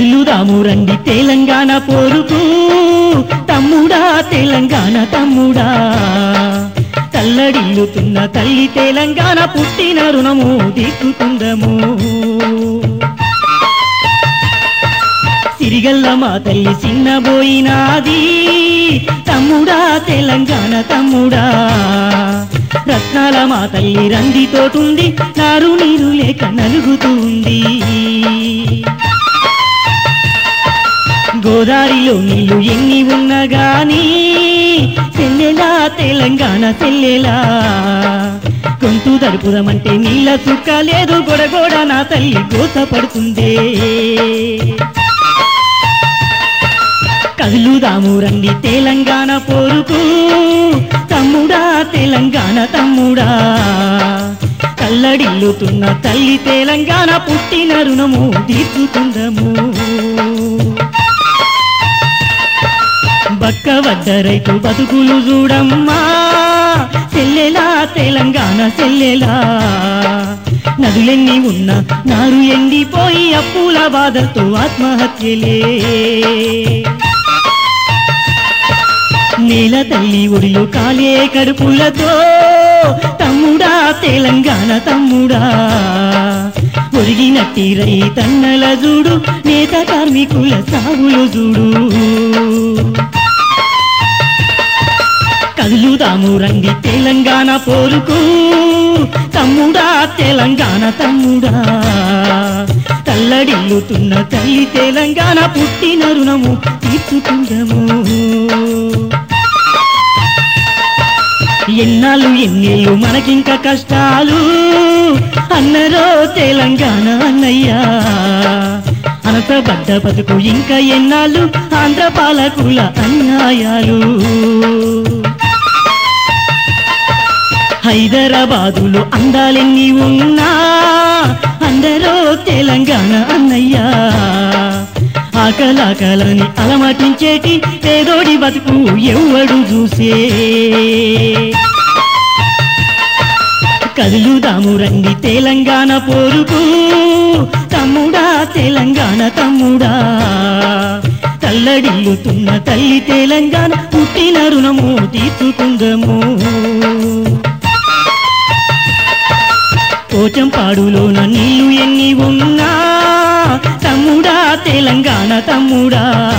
కదులుదాము రండి తెలంగాణ పోరుకు. తమ్ముడా తెలంగాణ తమ్ముడా. తల్లడిల్లుతున్న తల్లి తెలంగాణ పుట్టిన రుణము దిక్కుకుందము సిరిగల్ల మా తల్లి చిన్నబోయినాది. తమ్ముడా తెలంగాణ తమ్ముడా. రత్నాల మా తల్లి రందితోటుంది నారు నీరు లేక నలుగుతుంది. గోదావరిలో నీళ్ళు ఎన్ని ఉన్నా గానీ చెల్లెలా తెలంగాణ చెల్లెలా గొంతు దడుపుదమంటే నీళ్ళ చుక్క లేదు గొడగొడ నా తల్లి గోత పడుతుందే. కదులుదాము రండి తెలంగాణ పోరుకు తమ్ముడా తెలంగాణ తమ్ముడా. కల్లడిల్లుతున్న తల్లి తెలంగాణ పుట్టిన రుణము తీర్చుకుందము. బక్క వడ్డ రైతు బతుకులు చూడమ్మా. చెల్లెలా తెలంగాణ సెల్లెలా. నదులెన్ని ఉన్నా నారు ఎండిపోయి అప్పుల బాధతో ఆత్మహత్యలే. నేల తల్లి ఒడిలో కాలే కడుపులతో తమ్ముడా తెలంగాణ తమ్ముడా. ఒరిగినట్టి రైతన్నల చూడు నేత కార్మికుల సాగులు చూడు. రంగి తెలంగాణ పోరుకు. తమ్ముడా తెలంగాణ తమ్ముడా. తల్లడిల్లుతున్న తల్లి తెలంగాణ పుట్టిన రుణము తీర్చుకుందము ఎన్నాళ్ళు ఎన్నేళ్ళు మనకింక కష్టాలు. అన్నరో తెలంగాణ అన్నయ్యా. అనసబడ్డ బతుకు ఇంకా ఎన్నాళ్ళు ఆంధ్ర పాలకుల అన్యాయాలు. హైదరాబాదులో అందాలెన్ని ఉన్నా అందరూ తెలంగాణ అన్నయ్యా. ఆకలాకలని అలమటించేటి పేదోడి బతుకు ఎవ్వడు చూసే. కదులుదాము రండి తెలంగాణ పోరుకు. తమ్ముడా తెలంగాణ తమ్ముడా. తల్లడిల్లుతున్న తల్లి తెలంగాణ పుట్టిన రుణము తీర్చుకుందము. పోచంపాడులోన నీళ్ళు ఎన్ని ఉన్నా. తమ్ముడా తెలంగాణ తమ్ముడా.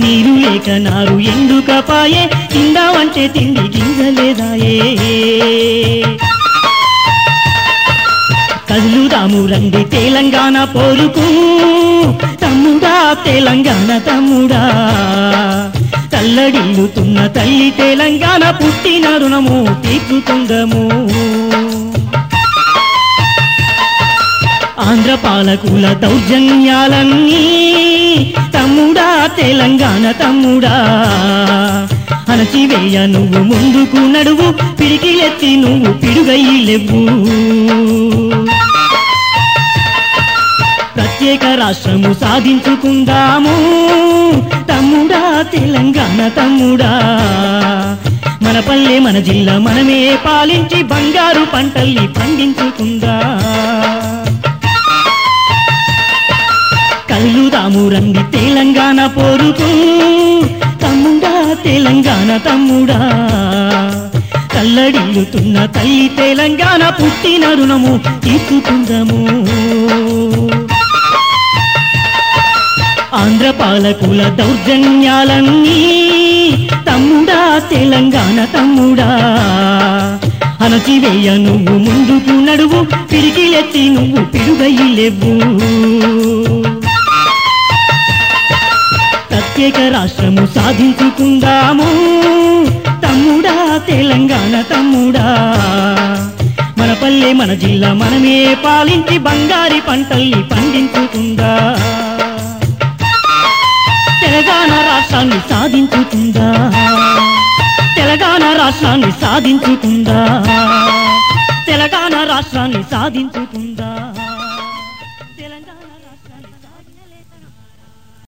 నీరు లేక నారు ఎందుకపాయే తిందామంటే తిండి గింజలేదాయే. కదులుదాము రండి తెలంగాణ పోరుకు. తమ్ముడా తెలంగాణ తమ్ముడా. తల్లడిల్లుతున్న తల్లి తెలంగాణ పుట్టిన రుణము తీర్చుకుందము ఆంధ్ర పాలకుల దౌర్జన్యాలన్నీ తమ్ముడా తెలంగాణ తమ్ముడా. అణచివేయ నువ్వు ముందుకు నడువు పిడికిలెత్తి నువ్వు పిడుగయ్యిలెవ్వు ప్రత్యేక రాష్ట్రము సాధించుకుందాము తమ్ముడా తెలంగాణ తమ్ముడా. మన పల్లె మన జిల్లా మనమే పాలించి బంగారు పంటల్ని పండించుకుందా. కలుదాము తెలంగాణ పోరుకు తమ్ముడా తెలంగాణ తమ్ముడా. కల్లడిల్లుతున్న తల్లి తెలంగాణ పుట్టిన రుణము తీసుకుందాము ఆంధ్ర పాలకుల దౌర్జన్యాలన్నీ తమ్ముడా తెలంగాణ తమ్ముడా. అణచివేయ నువ్వు ముందుకు నడువు పిడికిలెత్తి నువ్వు పిడుగయ్యిలెవ్వు ప్రత్యేక రాష్ట్రము సాధించుకుందాము. తమ్ముడా తెలంగాణ తమ్ముడా. మన పల్లె మన జిల్లా మనమే పాలించి బంగారి పంటల్ని పండించుకుందా. తెలంగాణ రాష్ట్రాన్ని సాధించుకుందా. తెలంగాణ రాష్ట్రాన్ని సాధించుకుందా. తెలంగాణ రాష్ట్రాన్ని సాధించుకుందా.